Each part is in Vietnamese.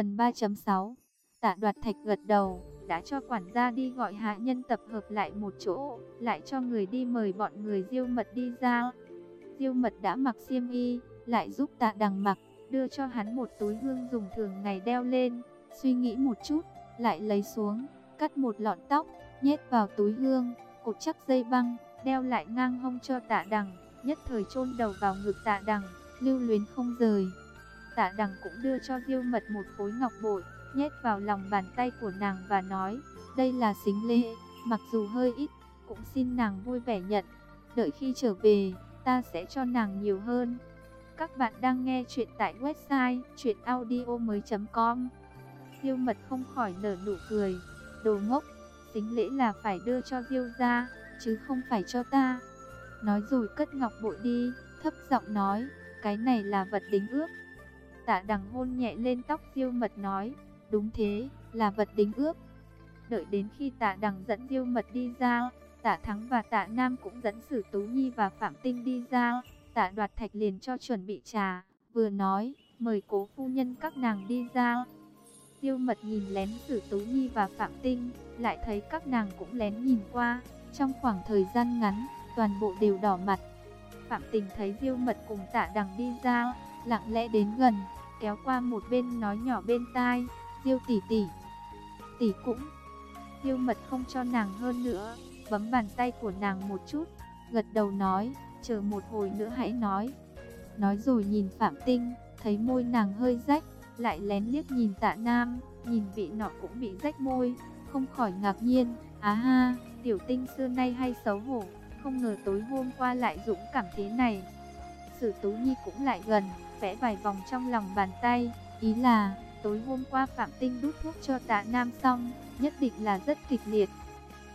Phần 3.6 Tạ đoạt thạch gật đầu, đã cho quản gia đi gọi hạ nhân tập hợp lại một chỗ, lại cho người đi mời bọn người diêu mật đi ra. Diêu mật đã mặc xiêm y, lại giúp tạ đằng mặc, đưa cho hắn một túi hương dùng thường ngày đeo lên, suy nghĩ một chút, lại lấy xuống, cắt một lọn tóc, nhét vào túi hương, cột chắc dây băng, đeo lại ngang hông cho tạ đằng, nhất thời chôn đầu vào ngực tạ đằng, lưu luyến không rời. Tạ đằng cũng đưa cho diêu mật một khối ngọc bội, nhét vào lòng bàn tay của nàng và nói, đây là xính lễ, mặc dù hơi ít, cũng xin nàng vui vẻ nhận, đợi khi trở về, ta sẽ cho nàng nhiều hơn. Các bạn đang nghe chuyện tại website chuyenaudio.com Diêu mật không khỏi nở nụ cười, đồ ngốc, xính lễ là phải đưa cho Diêu ra, chứ không phải cho ta. Nói rồi cất ngọc bội đi, thấp giọng nói, cái này là vật đính ước. Tạ đằng hôn nhẹ lên tóc Diêu mật nói, Đúng thế, là vật đính ước. Đợi đến khi tạ đằng dẫn diêu mật đi ra, tạ thắng và tạ nam cũng dẫn sử tú nhi và phạm tinh đi ra. Tạ đoạt thạch liền cho chuẩn bị trà, vừa nói, mời cố phu nhân các nàng đi ra. Diêu mật nhìn lén sử tú nhi và phạm tinh, lại thấy các nàng cũng lén nhìn qua. Trong khoảng thời gian ngắn, toàn bộ đều đỏ mặt. Phạm tình thấy diêu mật cùng tạ đằng đi ra, lặng lẽ đến gần, kéo qua một bên nói nhỏ bên tai, Diêu tỷ tỷ. Tỷ cũng. Diêu mật không cho nàng hơn nữa, bấm bàn tay của nàng một chút, gật đầu nói, chờ một hồi nữa hãy nói. Nói rồi nhìn Phạm Tinh, thấy môi nàng hơi rách, lại lén liếc nhìn tạ nam, nhìn vị nọ cũng bị rách môi, không khỏi ngạc nhiên, á ha, tiểu tinh xưa nay hay xấu hổ, không ngờ tối hôm qua lại dũng cảm thế này. Sử Tú Nhi cũng lại gần, vẽ vài vòng trong lòng bàn tay, ý là Tối hôm qua Phạm Tinh đút thuốc cho tạ Nam xong, nhất định là rất kịch liệt.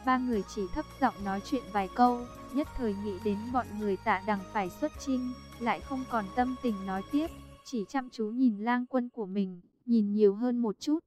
Ba người chỉ thấp giọng nói chuyện vài câu, nhất thời nghĩ đến bọn người tạ đằng phải xuất trinh, lại không còn tâm tình nói tiếp, chỉ chăm chú nhìn lang quân của mình, nhìn nhiều hơn một chút.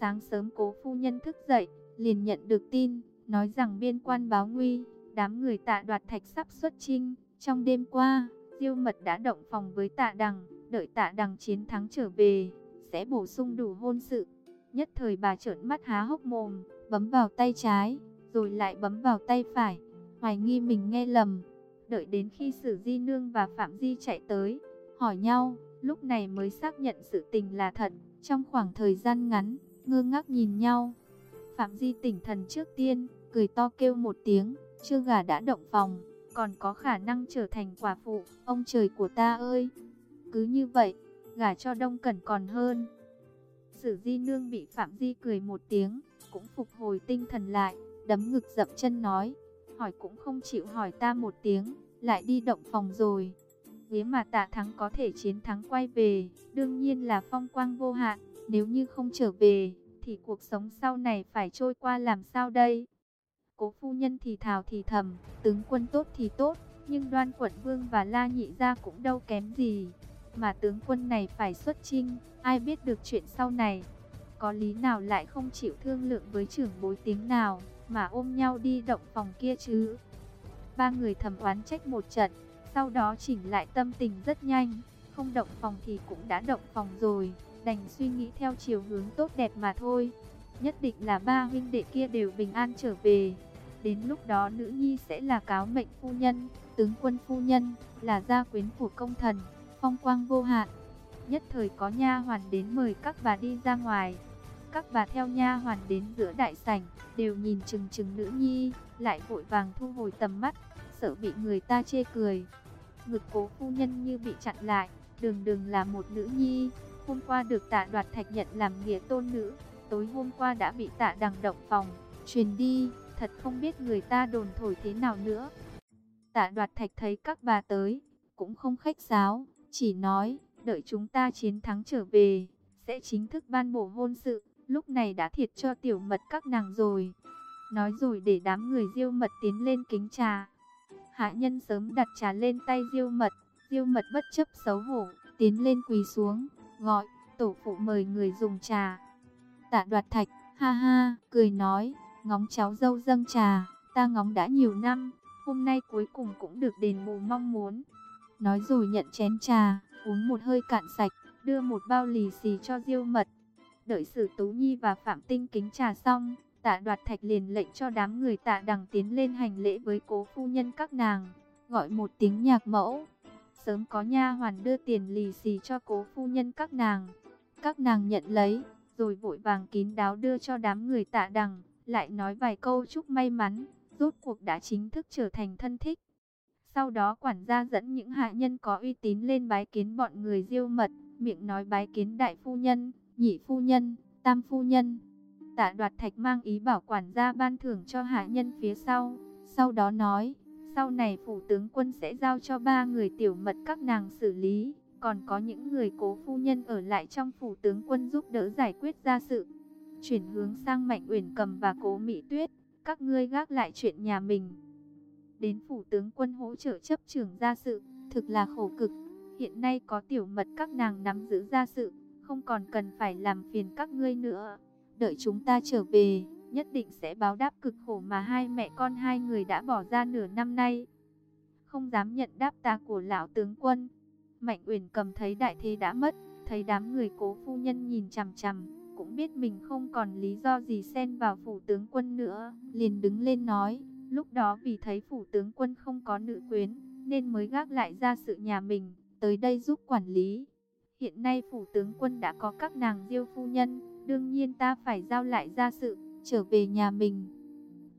Sáng sớm cố phu nhân thức dậy, liền nhận được tin, nói rằng biên quan báo nguy, đám người tạ đoạt thạch sắp xuất trinh, Trong đêm qua, Diêu Mật đã động phòng với tạ đằng, đợi tạ đằng chiến thắng trở về, sẽ bổ sung đủ hôn sự. Nhất thời bà trợn mắt há hốc mồm, bấm vào tay trái, rồi lại bấm vào tay phải, hoài nghi mình nghe lầm. Đợi đến khi Sử Di Nương và Phạm Di chạy tới, hỏi nhau, lúc này mới xác nhận sự tình là thật. Trong khoảng thời gian ngắn, ngơ ngác nhìn nhau. Phạm Di tỉnh thần trước tiên, cười to kêu một tiếng, chưa gà đã động phòng, còn có khả năng trở thành quả phụ, ông trời của ta ơi. Cứ như vậy, gả cho Đông Cẩn còn hơn. Sử Di Nương bị Phạm Di cười một tiếng, cũng phục hồi tinh thần lại, đấm ngực dậm chân nói, hỏi cũng không chịu hỏi ta một tiếng, lại đi động phòng rồi. nếu mà tạ thắng có thể chiến thắng quay về, đương nhiên là phong quang vô hạn, nếu như không trở về, thì cuộc sống sau này phải trôi qua làm sao đây? Cố phu nhân thì thào thì thầm, tướng quân tốt thì tốt, nhưng đoan quận vương và la nhị gia cũng đâu kém gì mà tướng quân này phải xuất chinh, ai biết được chuyện sau này. Có lý nào lại không chịu thương lượng với trưởng bối tiếng nào, mà ôm nhau đi động phòng kia chứ. Ba người thầm oán trách một trận, sau đó chỉnh lại tâm tình rất nhanh, không động phòng thì cũng đã động phòng rồi, đành suy nghĩ theo chiều hướng tốt đẹp mà thôi. Nhất định là ba huynh đệ kia đều bình an trở về. Đến lúc đó nữ nhi sẽ là cáo mệnh phu nhân, tướng quân phu nhân, là gia quyến của công thần phong quang vô hạn. Nhất thời có nha hoàn đến mời các bà đi ra ngoài. Các bà theo nha hoàn đến giữa đại sảnh, đều nhìn chừng chừng nữ nhi, lại vội vàng thu hồi tầm mắt, sợ bị người ta chê cười. Ngực cố phu nhân như bị chặn lại, đường đường là một nữ nhi, hôm qua được tạ đoạt thạch nhận làm nghĩa tôn nữ, tối hôm qua đã bị tạ đằng động phòng, truyền đi, thật không biết người ta đồn thổi thế nào nữa. Tạ đoạt thạch thấy các bà tới, cũng không khách sáo, chỉ nói, đợi chúng ta chiến thắng trở về, sẽ chính thức ban bổ hôn sự, lúc này đã thiệt cho tiểu mật các nàng rồi. Nói rồi để đám người diêu mật tiến lên kính trà. Hạ nhân sớm đặt trà lên tay diêu mật, diêu mật bất chấp xấu hổ, tiến lên quỳ xuống, gọi, tổ phụ mời người dùng trà. Tạ đoạt thạch, ha ha, cười nói, ngóng cháu dâu dâng trà, ta ngóng đã nhiều năm, hôm nay cuối cùng cũng được đền bù mong muốn. Nói rồi nhận chén trà, uống một hơi cạn sạch, đưa một bao lì xì cho Diêu Mật. Đợi Sử Tú Nhi và Phạm Tinh kính trà xong, tạ đoạt thạch liền lệnh cho đám người tạ đằng tiến lên hành lễ với cố phu nhân các nàng, gọi một tiếng nhạc mẫu. Sớm có nha hoàn đưa tiền lì xì cho cố phu nhân các nàng. Các nàng nhận lấy, rồi vội vàng kín đáo đưa cho đám người tạ đằng, lại nói vài câu chúc may mắn, rốt cuộc đã chính thức trở thành thân thích. Sau đó quản gia dẫn những hạ nhân có uy tín lên bái kiến bọn người diêu mật, miệng nói bái kiến đại phu nhân, nhị phu nhân, tam phu nhân. Tạ đoạt thạch mang ý bảo quản gia ban thưởng cho hạ nhân phía sau, sau đó nói, sau này phủ tướng quân sẽ giao cho ba người tiểu mật các nàng xử lý, còn có những người cố phu nhân ở lại trong phủ tướng quân giúp đỡ giải quyết gia sự. Chuyển hướng sang Mạnh Uyển Cầm và Cố Mỹ Tuyết, các ngươi gác lại chuyện nhà mình. Đến phủ tướng quân hỗ trợ chấp trưởng gia sự, thực là khổ cực. Hiện nay có tiểu mật các nàng nắm giữ gia sự, không còn cần phải làm phiền các ngươi nữa. Đợi chúng ta trở về, nhất định sẽ báo đáp cực khổ mà hai mẹ con hai người đã bỏ ra nửa năm nay. Không dám nhận đáp ta của lão tướng quân. Mạnh Uyển cầm thấy đại thế đã mất, thấy đám người cố phu nhân nhìn chằm chằm, cũng biết mình không còn lý do gì xen vào phủ tướng quân nữa, liền đứng lên nói, lúc đó vì thấy phủ tướng quân không có nữ quyến, nên mới gác lại ra sự nhà mình, tới đây giúp quản lý. Hiện nay phủ tướng quân đã có các nàng diêu phu nhân, đương nhiên ta phải giao lại ra sự, trở về nhà mình.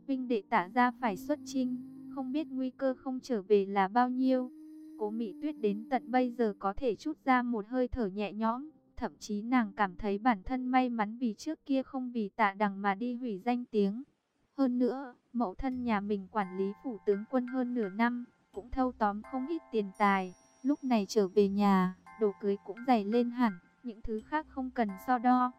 Vinh đệ tả ra phải xuất chinh, không biết nguy cơ không trở về là bao nhiêu. Cố Mỹ Tuyết đến tận bây giờ có thể chút ra một hơi thở nhẹ nhõm, thậm chí nàng cảm thấy bản thân may mắn vì trước kia không vì tạ đằng mà đi hủy danh tiếng. Hơn nữa, mẫu thân nhà mình quản lý phủ tướng quân hơn nửa năm, cũng thâu tóm không ít tiền tài, lúc này trở về nhà, đồ cưới cũng dày lên hẳn, những thứ khác không cần so đo.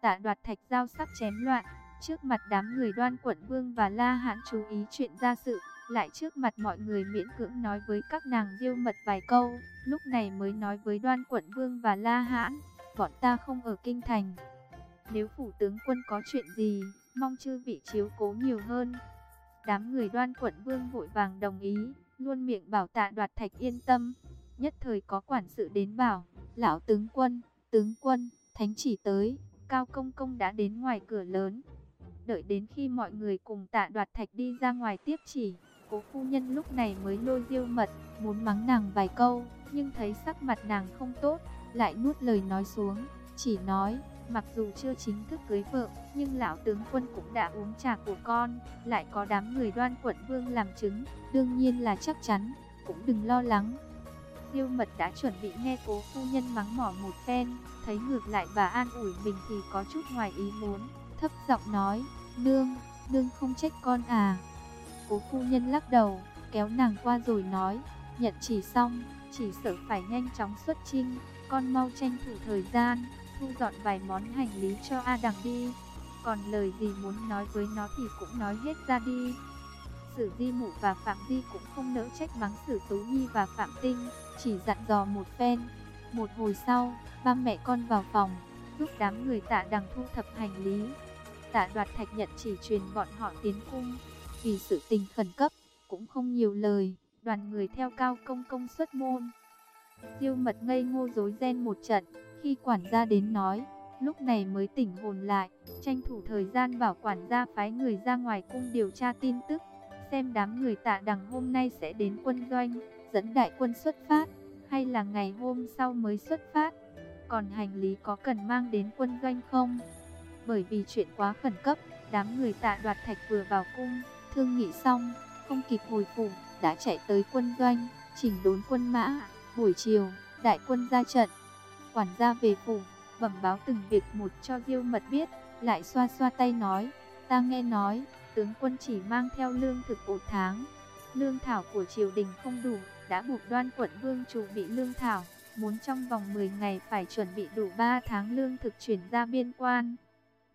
Tạ đoạt thạch dao sắc chém loạn, trước mặt đám người đoan quận vương và la hãn chú ý chuyện gia sự, lại trước mặt mọi người miễn cưỡng nói với các nàng diêu mật vài câu, lúc này mới nói với đoan quận vương và la hãn, bọn ta không ở kinh thành. Nếu phủ tướng quân có chuyện gì, mong chư vị chiếu cố nhiều hơn. Đám người đoan quận vương vội vàng đồng ý, luôn miệng bảo tạ đoạt thạch yên tâm. Nhất thời có quản sự đến bảo, lão tướng quân, tướng quân, thánh chỉ tới, cao công công đã đến ngoài cửa lớn. Đợi đến khi mọi người cùng tạ đoạt thạch đi ra ngoài tiếp chỉ, cố phu nhân lúc này mới lôi diêu mật, muốn mắng nàng vài câu, nhưng thấy sắc mặt nàng không tốt, lại nuốt lời nói xuống, chỉ nói, mặc dù chưa chính thức cưới vợ, nhưng lão tướng quân cũng đã uống trà của con, lại có đám người đoan quận vương làm chứng, đương nhiên là chắc chắn, cũng đừng lo lắng. Diêu mật đã chuẩn bị nghe cố phu nhân mắng mỏ một phen, thấy ngược lại bà an ủi mình thì có chút ngoài ý muốn, thấp giọng nói, nương, nương không trách con à. Cố phu nhân lắc đầu, kéo nàng qua rồi nói, nhận chỉ xong, chỉ sợ phải nhanh chóng xuất chinh, con mau tranh thủ thời gian, thu dọn vài món hành lý cho A Đằng đi. Còn lời gì muốn nói với nó thì cũng nói hết ra đi. Sử Di Mụ và Phạm Di cũng không nỡ trách mắng Sử Tú Nhi và Phạm Tinh, chỉ dặn dò một phen. Một hồi sau, ba mẹ con vào phòng, giúp đám người tạ đằng thu thập hành lý. Tạ đoạt thạch nhận chỉ truyền bọn họ tiến cung, vì sự tình khẩn cấp, cũng không nhiều lời, đoàn người theo cao công công xuất môn. Diêu mật ngây ngô dối ren một trận, khi quản gia đến nói, lúc này mới tỉnh hồn lại, tranh thủ thời gian bảo quản gia phái người ra ngoài cung điều tra tin tức, xem đám người tạ đằng hôm nay sẽ đến quân doanh, dẫn đại quân xuất phát, hay là ngày hôm sau mới xuất phát. Còn hành lý có cần mang đến quân doanh không? Bởi vì chuyện quá khẩn cấp, đám người tạ đoạt thạch vừa vào cung, thương nghị xong, không kịp hồi phủ, đã chạy tới quân doanh, chỉnh đốn quân mã. Buổi chiều, đại quân ra trận, quản gia về phủ, bẩm báo từng việc một cho Diêu Mật biết, lại xoa xoa tay nói, ta nghe nói, tướng quân chỉ mang theo lương thực một tháng, lương thảo của triều đình không đủ, đã buộc đoan quận vương chủ bị lương thảo, muốn trong vòng 10 ngày phải chuẩn bị đủ 3 tháng lương thực chuyển ra biên quan.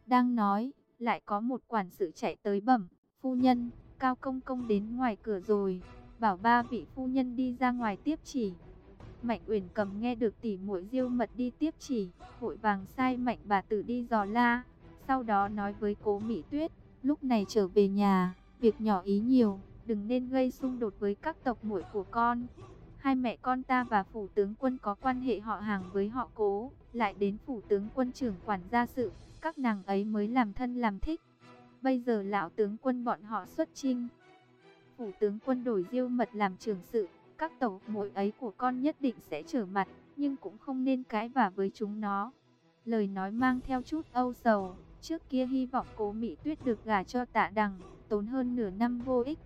Đang nói, lại có một quản sự chạy tới bẩm, phu nhân, cao công công đến ngoài cửa rồi, bảo ba vị phu nhân đi ra ngoài tiếp chỉ. Mạnh Uyển cầm nghe được tỷ muội Diêu Mật đi tiếp chỉ, vội vàng sai Mạnh bà tử đi dò la, sau đó nói với Cố Mỹ Tuyết, lúc này trở về nhà, việc nhỏ ý nhiều, đừng nên gây xung đột với các tộc muội của con. Hai mẹ con ta và phủ tướng quân có quan hệ họ hàng với họ cố, lại đến phủ tướng quân trưởng quản gia sự, các nàng ấy mới làm thân làm thích. Bây giờ lão tướng quân bọn họ xuất chinh. Phủ tướng quân đổi diêu mật làm trưởng sự, các tàu muội ấy của con nhất định sẽ trở mặt, nhưng cũng không nên cãi vả với chúng nó. Lời nói mang theo chút âu sầu, trước kia hy vọng cố Mỹ Tuyết được gả cho tạ đằng, tốn hơn nửa năm vô ích.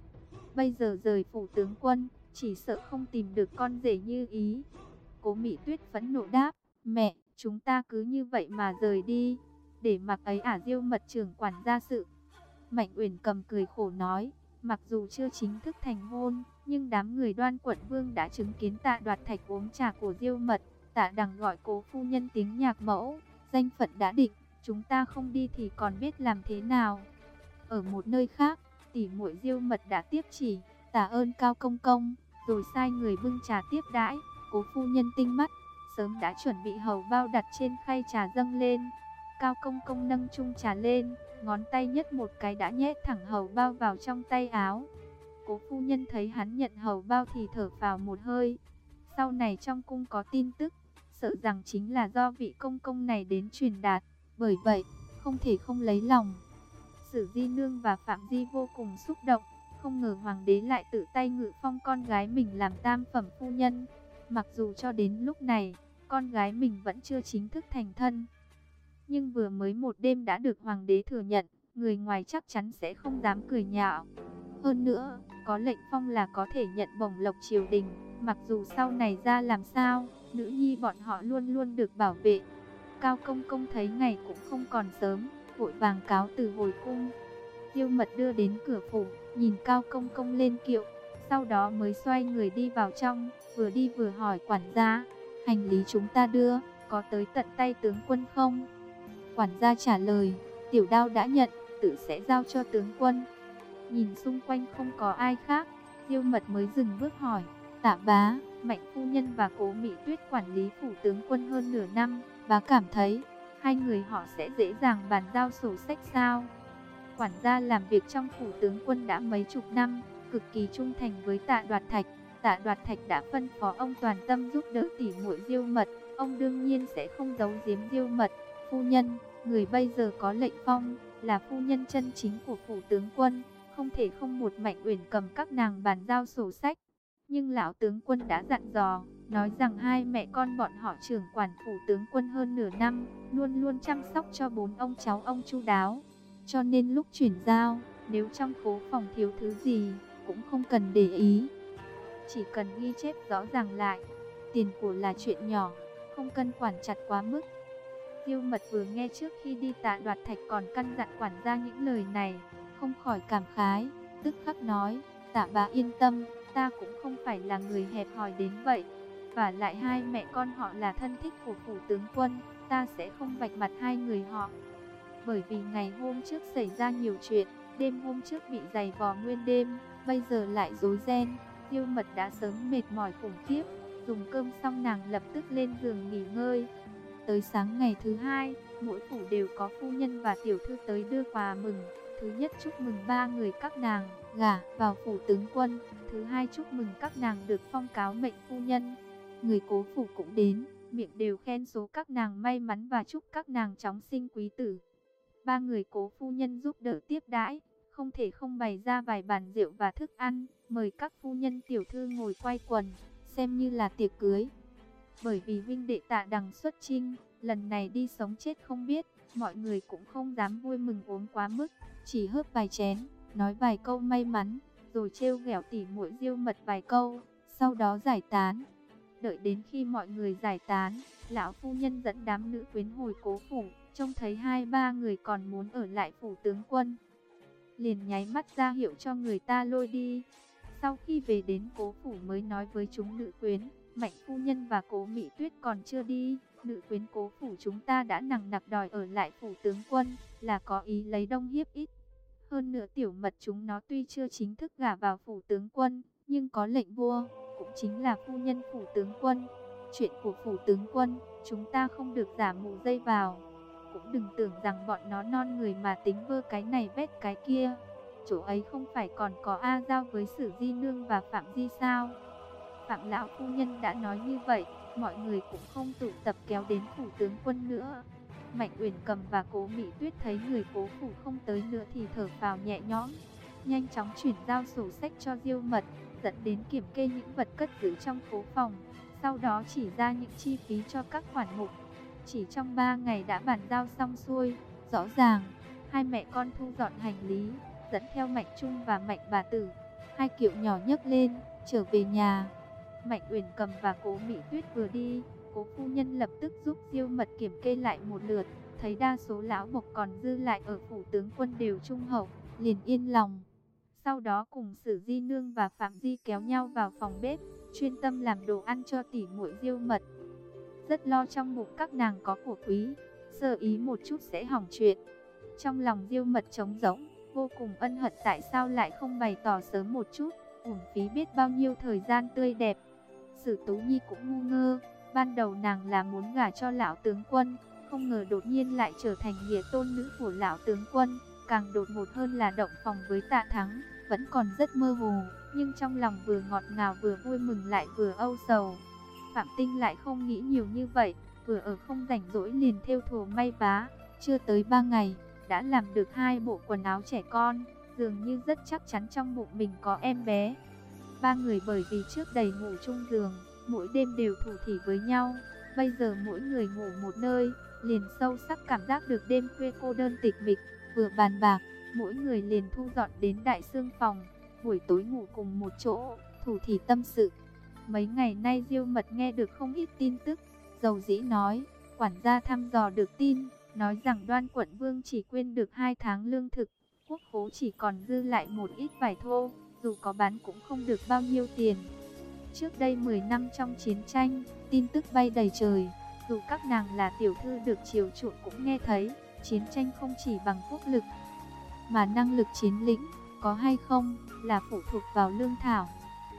Bây giờ rời phủ tướng quân, chỉ sợ không tìm được con rể như ý. Cố Mỹ Tuyết phẫn nộ đáp, mẹ, chúng ta cứ như vậy mà rời đi, để mặc ấy ả diêu mật trưởng quản gia sự. Mạnh Uyển cầm cười khổ nói, mặc dù chưa chính thức thành hôn, nhưng đám người đoan quận vương đã chứng kiến tạ đoạt thạch uống trà của diêu mật, tạ đằng gọi cố phu nhân tiếng nhạc mẫu, danh phận đã định, chúng ta không đi thì còn biết làm thế nào. Ở một nơi khác, tỷ muội diêu mật đã tiếp chỉ, tạ ơn cao công công, rồi sai người bưng trà tiếp đãi, cố phu nhân tinh mắt, sớm đã chuẩn bị hầu bao đặt trên khay trà dâng lên. Cao công công nâng chung trà lên, ngón tay nhất một cái đã nhét thẳng hầu bao vào trong tay áo. Cố phu nhân thấy hắn nhận hầu bao thì thở vào một hơi. Sau này trong cung có tin tức, sợ rằng chính là do vị công công này đến truyền đạt. Bởi vậy, không thể không lấy lòng. Sử Di Nương và Phạm Di vô cùng xúc động. Không ngờ hoàng đế lại tự tay ngự phong con gái mình làm tam phẩm phu nhân. Mặc dù cho đến lúc này, con gái mình vẫn chưa chính thức thành thân. Nhưng vừa mới một đêm đã được hoàng đế thừa nhận, người ngoài chắc chắn sẽ không dám cười nhạo. Hơn nữa, có lệnh phong là có thể nhận bổng lộc triều đình, mặc dù sau này ra làm sao, nữ nhi bọn họ luôn luôn được bảo vệ. Cao công công thấy ngày cũng không còn sớm, vội vàng cáo từ hồi cung. Diêu mật đưa đến cửa phủ, nhìn Cao công công lên kiệu, sau đó mới xoay người đi vào trong, vừa đi vừa hỏi quản gia, hành lý chúng ta đưa, có tới tận tay tướng quân không? Quản gia trả lời, tiểu đao đã nhận, tự sẽ giao cho tướng quân. Nhìn xung quanh không có ai khác, Diêu Mật mới dừng bước hỏi, tạ bá, Mạnh Phu Nhân và Cố Mỹ Tuyết quản lý phủ tướng quân hơn nửa năm, bá cảm thấy, hai người họ sẽ dễ dàng bàn giao sổ sách sao? Quản gia làm việc trong phủ tướng quân đã mấy chục năm, cực kỳ trung thành với tạ đoạt thạch. Tạ đoạt thạch đã phân phó ông toàn tâm giúp đỡ tỷ muội diêu mật, ông đương nhiên sẽ không giấu giếm diêu mật. Phu nhân, người bây giờ có lệnh phong, là phu nhân chân chính của phủ tướng quân, không thể không một mạnh uyển cầm các nàng bàn giao sổ sách. Nhưng lão tướng quân đã dặn dò, nói rằng hai mẹ con bọn họ trưởng quản phủ tướng quân hơn nửa năm, luôn luôn chăm sóc cho bốn ông cháu ông chu đáo. Cho nên lúc chuyển giao, nếu trong phố phòng thiếu thứ gì, cũng không cần để ý. Chỉ cần ghi chép rõ ràng lại, tiền của là chuyện nhỏ, không cần quản chặt quá mức. Diêu mật vừa nghe trước khi đi tạ đoạt thạch còn căn dặn quản gia những lời này, không khỏi cảm khái, tức khắc nói, dạ tạ bá yên tâm, ta cũng không phải là người hẹp hòi đến vậy. Và lại hai mẹ con họ là thân thích của phủ tướng quân, ta sẽ không vạch mặt hai người họ. Bởi vì ngày hôm trước xảy ra nhiều chuyện, đêm hôm trước bị giày vò nguyên đêm, bây giờ lại rối ren, Tiêu mật đã sớm mệt mỏi khủng khiếp, dùng cơm xong nàng lập tức lên giường nghỉ ngơi. Tới sáng ngày thứ hai, mỗi phủ đều có phu nhân và tiểu thư tới đưa quà mừng. Thứ nhất chúc mừng ba người các nàng gả vào phủ tướng quân, thứ hai chúc mừng các nàng được phong cáo mệnh phu nhân. Người cố phủ cũng đến, miệng đều khen số các nàng may mắn và chúc các nàng chóng sinh quý tử. Ba người cố phu nhân giúp đỡ tiếp đãi, không thể không bày ra vài bàn rượu và thức ăn, mời các phu nhân tiểu thư ngồi quay quần, xem như là tiệc cưới. Bởi vì vinh đệ tạ đằng xuất chinh, lần này đi sống chết không biết, mọi người cũng không dám vui mừng uống quá mức, chỉ hớp vài chén, nói vài câu may mắn, rồi trêu ghẹo tỉ muội diêu mật vài câu, sau đó giải tán. Đợi đến khi mọi người giải tán, lão phu nhân dẫn đám nữ quyến hồi cố phủ, trông thấy hai ba người còn muốn ở lại phủ tướng quân. Liền nháy mắt ra hiệu cho người ta lôi đi. Sau khi về đến cố phủ mới nói với chúng nữ quyến, mạnh phu nhân và cố mỹ tuyết còn chưa đi. Nữ quyến cố phủ chúng ta đã nặng nặc đòi ở lại phủ tướng quân, là có ý lấy đông hiếp ít. Hơn nữa tiểu mật chúng nó tuy chưa chính thức gả vào phủ tướng quân, nhưng có lệnh vua, cũng chính là phu nhân phủ tướng quân. Chuyện của phủ tướng quân, chúng ta không được giả mù dây vào. Cũng đừng tưởng rằng bọn nó non người mà tính vơ cái này vét cái kia. Chỗ ấy không phải còn có A Giao với Sử Di Nương và Phạm Di sao? Phạm Lão Phu Nhân đã nói như vậy, mọi người cũng không tụ tập kéo đến phủ tướng quân nữa. Mạnh Uyển Cầm và Cố Mỹ Tuyết thấy người cố phủ không tới nữa thì thở vào nhẹ nhõm, nhanh chóng chuyển giao sổ sách cho Diêu Mật, dẫn đến kiểm kê những vật cất giữ trong phố phòng, sau đó chỉ ra những chi phí cho các khoản mục. Chỉ trong 3 ngày đã bàn giao xong xuôi, rõ ràng, hai mẹ con thu dọn hành lý, dẫn theo Mạnh Trung và Mạnh Bà Tử, hai kiệu nhỏ nhấc lên, trở về nhà. Mạnh Uyển Cầm và Cố Mỹ Tuyết vừa đi, Cố phu nhân lập tức giúp Diêu Mật kiểm kê lại một lượt, thấy đa số lão mục còn dư lại ở phủ tướng quân đều trung hậu, liền yên lòng. Sau đó cùng Sử Di Nương và Phạm Di kéo nhau vào phòng bếp, chuyên tâm làm đồ ăn cho tỷ muội Diêu Mật. Rất lo trong bụng các nàng có của quý, sơ ý một chút sẽ hỏng chuyện. Trong lòng Diêu Mật trống rỗng, vô cùng ân hận tại sao lại không bày tỏ sớm một chút, uổng phí biết bao nhiêu thời gian tươi đẹp. Sử Tú Nhi cũng ngu ngơ, ban đầu nàng là muốn gả cho lão tướng quân, không ngờ đột nhiên lại trở thành nghĩa tôn nữ của lão tướng quân, càng đột ngột hơn là động phòng với tạ thắng, vẫn còn rất mơ hồ, nhưng trong lòng vừa ngọt ngào vừa vui mừng lại vừa âu sầu. Phạm Tinh lại không nghĩ nhiều như vậy, vừa ở không rảnh rỗi liền theo thùa may vá, chưa tới ba ngày, đã làm được hai bộ quần áo trẻ con, dường như rất chắc chắn trong bụng mình có em bé. Ba người bởi vì trước đầy ngủ chung giường, mỗi đêm đều thủ thỉ với nhau, bây giờ mỗi người ngủ một nơi, liền sâu sắc cảm giác được đêm khuya cô đơn tịch mịch, vừa bàn bạc, mỗi người liền thu dọn đến đại sương phòng, buổi tối ngủ cùng một chỗ, thủ thỉ tâm sự. Mấy ngày nay Diêu Mật nghe được không ít tin tức, dầu dĩ nói, quản gia thăm dò được tin, nói rằng đoan quận vương chỉ quên được hai tháng lương thực, quốc khố chỉ còn dư lại một ít vải thô, dù có bán cũng không được bao nhiêu tiền. Trước đây 10 năm trong chiến tranh, tin tức bay đầy trời, dù các nàng là tiểu thư được chiều chuộng cũng nghe thấy, chiến tranh không chỉ bằng quốc lực, mà năng lực chiến lĩnh, có hay không, là phụ thuộc vào lương thảo.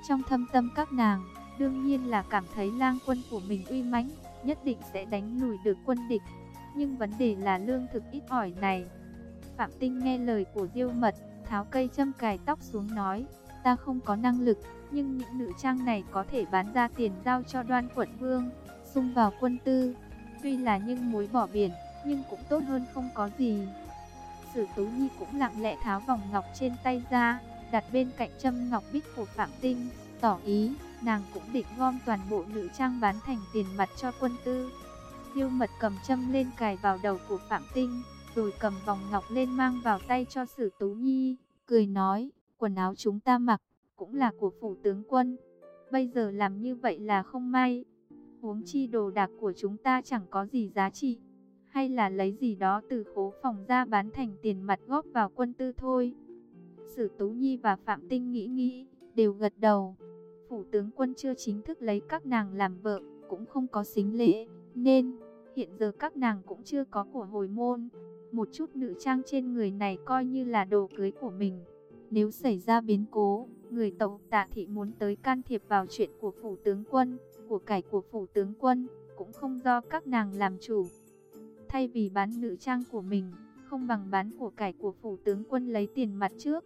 Trong thâm tâm các nàng, đương nhiên là cảm thấy lang quân của mình uy mãnh, nhất định sẽ đánh lùi được quân địch. Nhưng vấn đề là lương thực ít ỏi này. Phạm Tinh nghe lời của Diêu Mật, tháo cây châm cài tóc xuống nói, ta không có năng lực, nhưng những nữ trang này có thể bán ra tiền giao cho đoan quận vương, xung vào quân tư. Tuy là những muối bỏ biển, nhưng cũng tốt hơn không có gì. Sử Tú Nhi cũng lặng lẽ tháo vòng ngọc trên tay ra, đặt bên cạnh châm ngọc bích của Phạm Tinh, tỏ ý, nàng cũng định gom toàn bộ nữ trang bán thành tiền mặt cho quân tư. Diêu mật cầm châm lên cài vào đầu của Phạm Tinh, rồi cầm vòng ngọc lên mang vào tay cho Sử Tú Nhi, cười nói, quần áo chúng ta mặc, cũng là của phủ tướng quân. Bây giờ làm như vậy là không may. Huống chi đồ đạc của chúng ta chẳng có gì giá trị. Hay là lấy gì đó từ khố phòng ra bán thành tiền mặt góp vào quân tư thôi. Sử Tú Nhi và Phạm Tinh nghĩ nghĩ, đều gật đầu. Phủ tướng quân chưa chính thức lấy các nàng làm vợ, cũng không có xính lễ, nên hiện giờ các nàng cũng chưa có của hồi môn. Một chút nữ trang trên người này coi như là đồ cưới của mình. Nếu xảy ra biến cố, người tộc tạ thị muốn tới can thiệp vào chuyện của phủ tướng quân, của cải của phủ tướng quân, cũng không do các nàng làm chủ. Thay vì bán nữ trang của mình, không bằng bán của cải của phủ tướng quân lấy tiền mặt trước.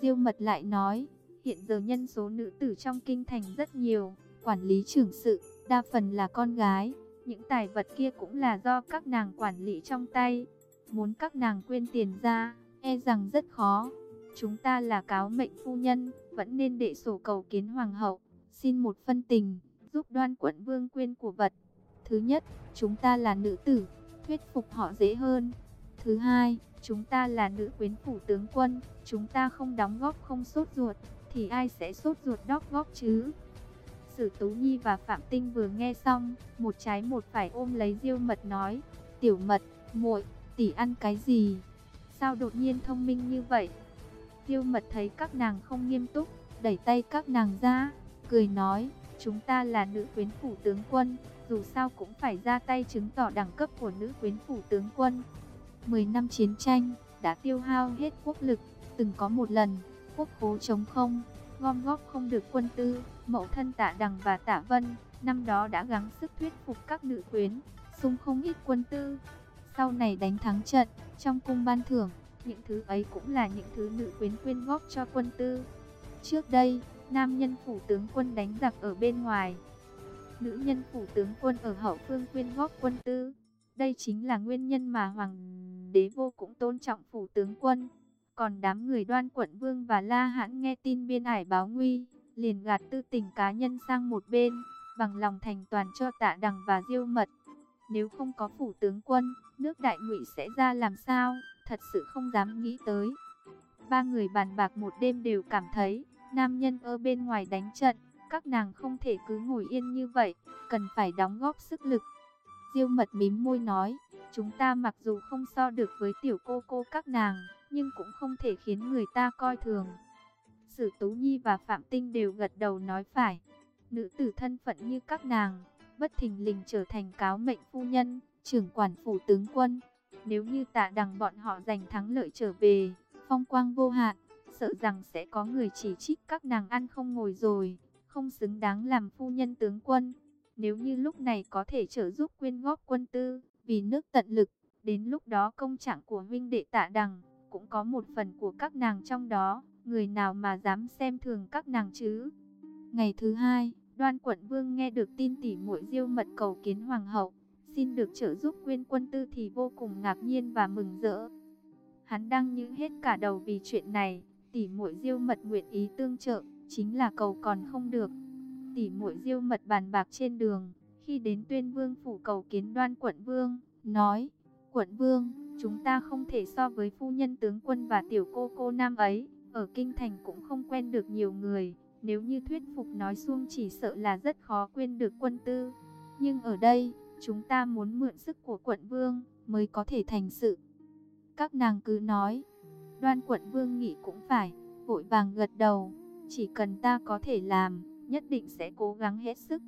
Diêu mật lại nói, hiện giờ nhân số nữ tử trong kinh thành rất nhiều, quản lý trưởng sự, đa phần là con gái. Những tài vật kia cũng là do các nàng quản lý trong tay. Muốn các nàng quên tiền ra, e rằng rất khó. Chúng ta là cáo mệnh phu nhân, vẫn nên đệ sổ cầu kiến hoàng hậu, xin một phân tình, giúp đoan quận vương quyên của vật. Thứ nhất, chúng ta là nữ tử, thuyết phục họ dễ hơn. Thứ hai, chúng ta là nữ quyến phủ tướng quân, chúng ta không đóng góp không sốt ruột, thì ai sẽ sốt ruột đóc góp chứ? Sử Tú Nhi và Phạm Tinh vừa nghe xong, một trái một phải ôm lấy Diêu Mật nói, "Tiểu Mật, muội, tỷ ăn cái gì? Sao đột nhiên thông minh như vậy?" tiêu Mật thấy các nàng không nghiêm túc, đẩy tay các nàng ra, cười nói, "Chúng ta là nữ quyến phủ tướng quân, dù sao cũng phải ra tay chứng tỏ đẳng cấp của nữ quyến phủ tướng quân." 10 năm chiến tranh đã tiêu hao hết quốc lực, từng có một lần quốc khố chống không, gom góp không được quân tư, mẫu thân tạ đằng và tạ vân, năm đó đã gắng sức thuyết phục các nữ quyến, sung không ít quân tư. Sau này đánh thắng trận, trong cung ban thưởng, những thứ ấy cũng là những thứ nữ quyến quyên góp cho quân tư. Trước đây, nam nhân phủ tướng quân đánh giặc ở bên ngoài, nữ nhân phủ tướng quân ở hậu phương quyên góp quân tư. Đây chính là nguyên nhân mà hoàng đế vô cũng tôn trọng phủ tướng quân. Còn đám người đoan quận vương và la hãn nghe tin biên ải báo nguy, liền gạt tư tình cá nhân sang một bên, bằng lòng thành toàn cho tạ đằng và diêu mật. Nếu không có phủ tướng quân, nước đại ngụy sẽ ra làm sao, thật sự không dám nghĩ tới. Ba người bàn bạc một đêm đều cảm thấy, nam nhân ở bên ngoài đánh trận, các nàng không thể cứ ngồi yên như vậy, cần phải đóng góp sức lực. Diêu mật mím môi nói, chúng ta mặc dù không so được với tiểu cô cô các nàng, nhưng cũng không thể khiến người ta coi thường. Sử Tú Nhi và Phạm Tinh đều gật đầu nói phải. Nữ tử thân phận như các nàng, bất thình lình trở thành cáo mệnh phu nhân, trưởng quản phủ tướng quân. Nếu như tạ đằng bọn họ giành thắng lợi trở về, phong quang vô hạn, sợ rằng sẽ có người chỉ trích các nàng ăn không ngồi rồi, không xứng đáng làm phu nhân tướng quân. Nếu như lúc này có thể trợ giúp quyên góp quân tư, vì nước tận lực, đến lúc đó công trạng của huynh đệ tạ đằng, cũng có một phần của các nàng trong đó, người nào mà dám xem thường các nàng chứ. Ngày thứ hai, đoan quận vương nghe được tin tỷ muội diêu mật cầu kiến hoàng hậu, xin được trợ giúp quyên quân tư thì vô cùng ngạc nhiên và mừng rỡ. Hắn đang như hết cả đầu vì chuyện này, tỷ muội diêu mật nguyện ý tương trợ, chính là cầu còn không được. Tỷ muội diêu mật bàn bạc trên đường, khi đến tuyên vương phủ cầu kiến đoan quận vương, nói, quận vương, chúng ta không thể so với phu nhân tướng quân và tiểu cô cô nam ấy, ở kinh thành cũng không quen được nhiều người, nếu như thuyết phục nói xuông chỉ sợ là rất khó quên được quân tư. Nhưng ở đây, chúng ta muốn mượn sức của quận vương mới có thể thành sự. Các nàng cứ nói, đoan quận vương nghĩ cũng phải, vội vàng gật đầu, chỉ cần ta có thể làm, nhất định sẽ cố gắng hết sức.